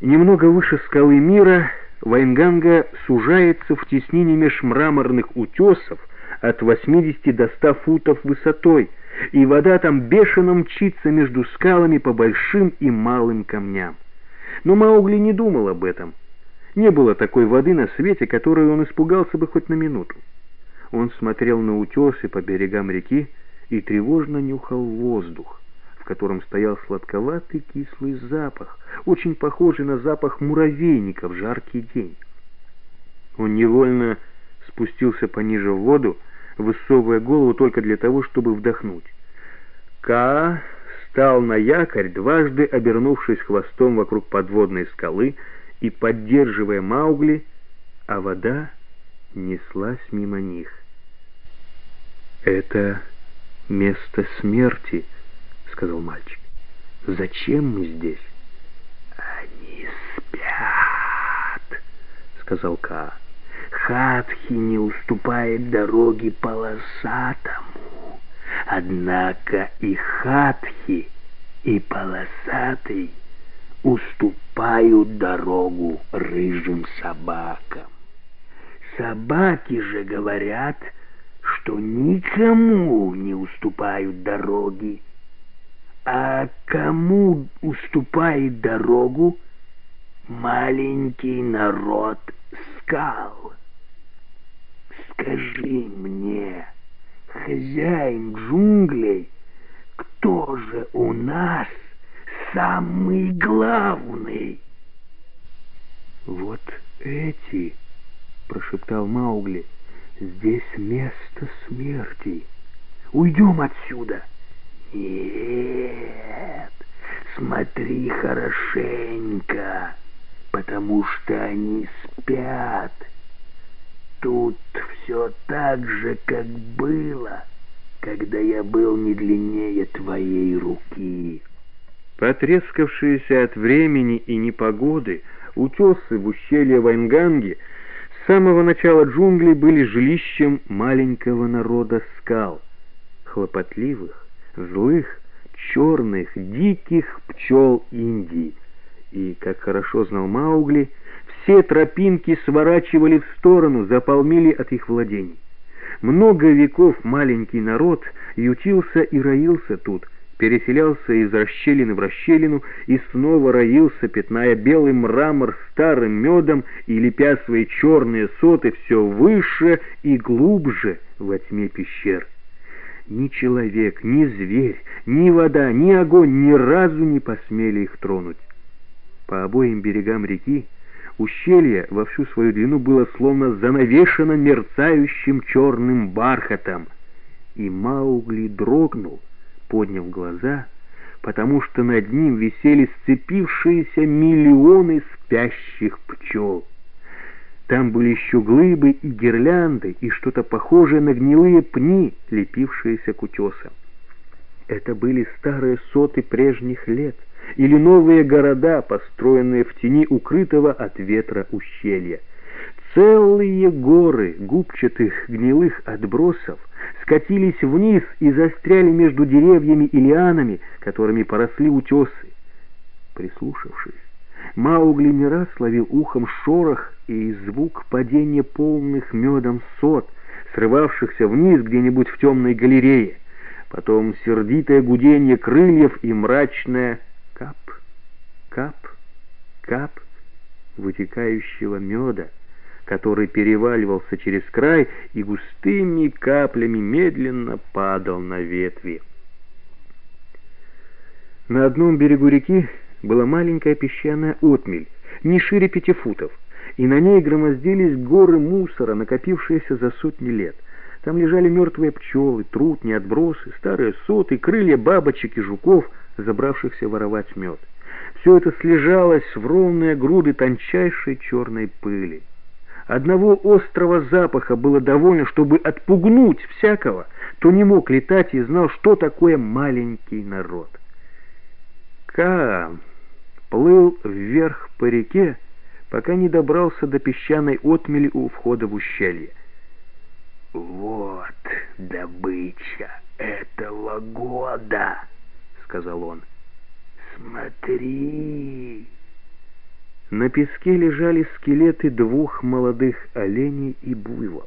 Немного выше скалы мира Вайнганга сужается в теснине меж мраморных утесов от 80 до 100 футов высотой, и вода там бешено мчится между скалами по большим и малым камням. Но Маугли не думал об этом. Не было такой воды на свете, которой он испугался бы хоть на минуту. Он смотрел на утесы по берегам реки и тревожно нюхал воздух котором стоял сладковатый кислый запах, очень похожий на запах муравейника в жаркий день. Он невольно спустился пониже в воду, высовывая голову только для того, чтобы вдохнуть. Ка стал на якорь, дважды обернувшись хвостом вокруг подводной скалы и поддерживая Маугли, а вода неслась мимо них. «Это место смерти», сказал мальчик. «Зачем мы здесь?» «Они спят», — сказал Ка. «Хатхи не уступает дороги полосатому. Однако и Хатхи, и полосатый уступают дорогу рыжим собакам. Собаки же говорят, что никому не уступают дороги, а кому уступает дорогу маленький народ скал? Скажи мне, хозяин джунглей, кто же у нас самый главный? Вот эти, прошептал Маугли, здесь место смерти. Уйдем отсюда. Нет, смотри хорошенько, потому что они спят. Тут все так же, как было, когда я был не длиннее твоей руки. Потрескавшиеся от времени и непогоды, утесы в ущелье Вайнганги с самого начала джунглей были жилищем маленького народа скал, хлопотливых, злых, черных, диких пчел Индии. И, как хорошо знал Маугли, все тропинки сворачивали в сторону, заполнили от их владений. Много веков маленький народ ютился и роился тут, переселялся из расщелины в расщелину и снова роился, пятная белый мрамор старым медом и лепя свои черные соты все выше и глубже во тьме пещер. Ни человек, ни зверь, ни вода, ни огонь ни разу не посмели их тронуть. По обоим берегам реки ущелье во всю свою длину было словно занавешено мерцающим черным бархатом, и Маугли дрогнул, подняв глаза, потому что над ним висели сцепившиеся миллионы спящих пчел. Там были еще глыбы и гирлянды, и что-то похожее на гнилые пни, лепившиеся к утесам. Это были старые соты прежних лет, или новые города, построенные в тени укрытого от ветра ущелья. Целые горы губчатых гнилых отбросов скатились вниз и застряли между деревьями и лианами, которыми поросли утесы. Прислушавшись, Маугли не раз ловил ухом шорох и звук падения полных медом сот, срывавшихся вниз где-нибудь в темной галерее. Потом сердитое гудение крыльев и мрачное кап, кап, кап вытекающего меда, который переваливался через край и густыми каплями медленно падал на ветви. На одном берегу реки была маленькая песчаная отмель, не шире пяти футов, и на ней громоздились горы мусора, накопившиеся за сотни лет. Там лежали мертвые пчелы, трутни, отбросы, старые соты, крылья бабочек и жуков, забравшихся воровать мед. Все это слежалось в ровные груды тончайшей черной пыли. Одного острого запаха было довольно, чтобы отпугнуть всякого, кто не мог летать и знал, что такое маленький народ. Ка плыл вверх по реке, пока не добрался до песчаной отмели у входа в ущелье. «Вот добыча этого года», — сказал он. «Смотри, На песке лежали скелеты двух молодых оленей и буйвола.